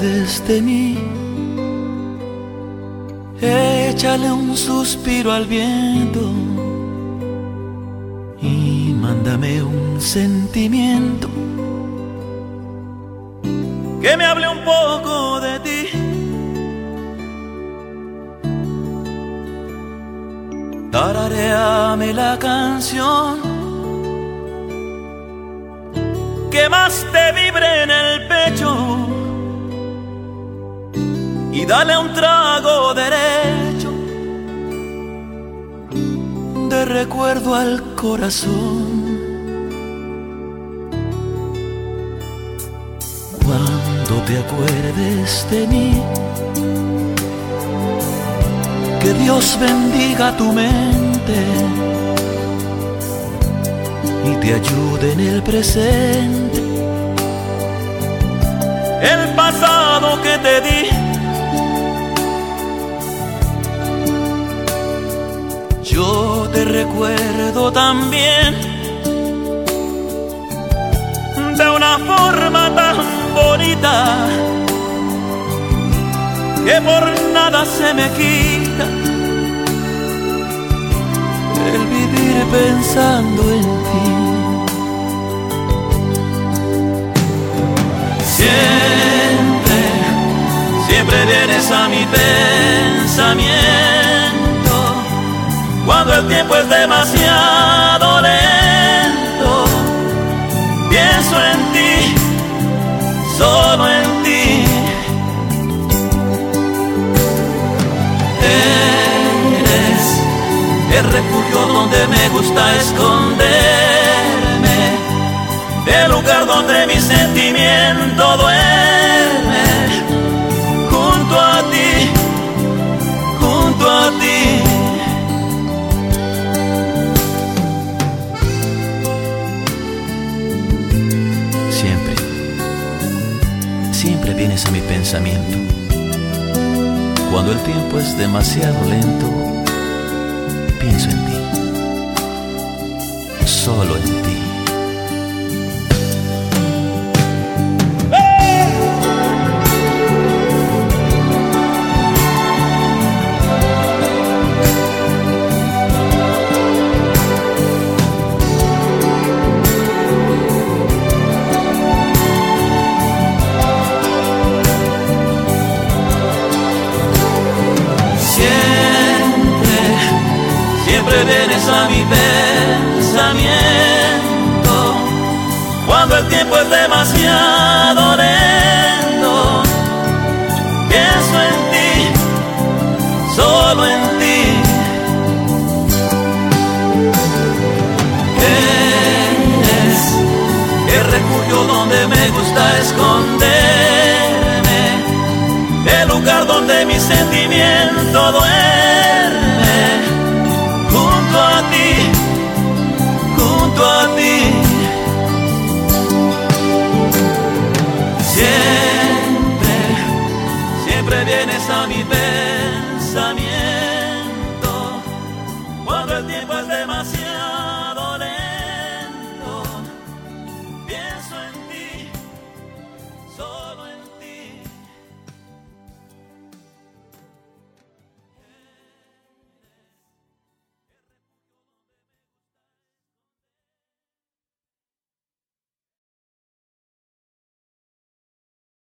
acuerdes de mí. Échale un suspiro al viento y mándame un sentimiento que me hable un poco de ti. Tarareame la canción que más te vibre en el y dale un trago derecho de recuerdo al corazón. Cuando te acuerdes de mí, que Dios bendiga tu mente y te ayude en el presente. El pasado que te di. Yo te recuerdo también de una forma tan bonita que por nada se me quita el vivir pensando en ti. Siempre, siempre vienes a mi pensamiento el tiempo es demasiado lento. Pienso en ti, solo en ti. el refugio donde me gusta esconderme, el lugar donde mi sentimiento duerme, siempre vienes a mi pensamiento. Cuando el tiempo es demasiado lento, pienso en ti, solo en ti. A mi pensamiento cuando el tiempo es demasiado lento. Pienso en ti, solo en ti. Eres el refugio donde me gusta esconderme, el lugar donde mi sentimiento duele tua vida.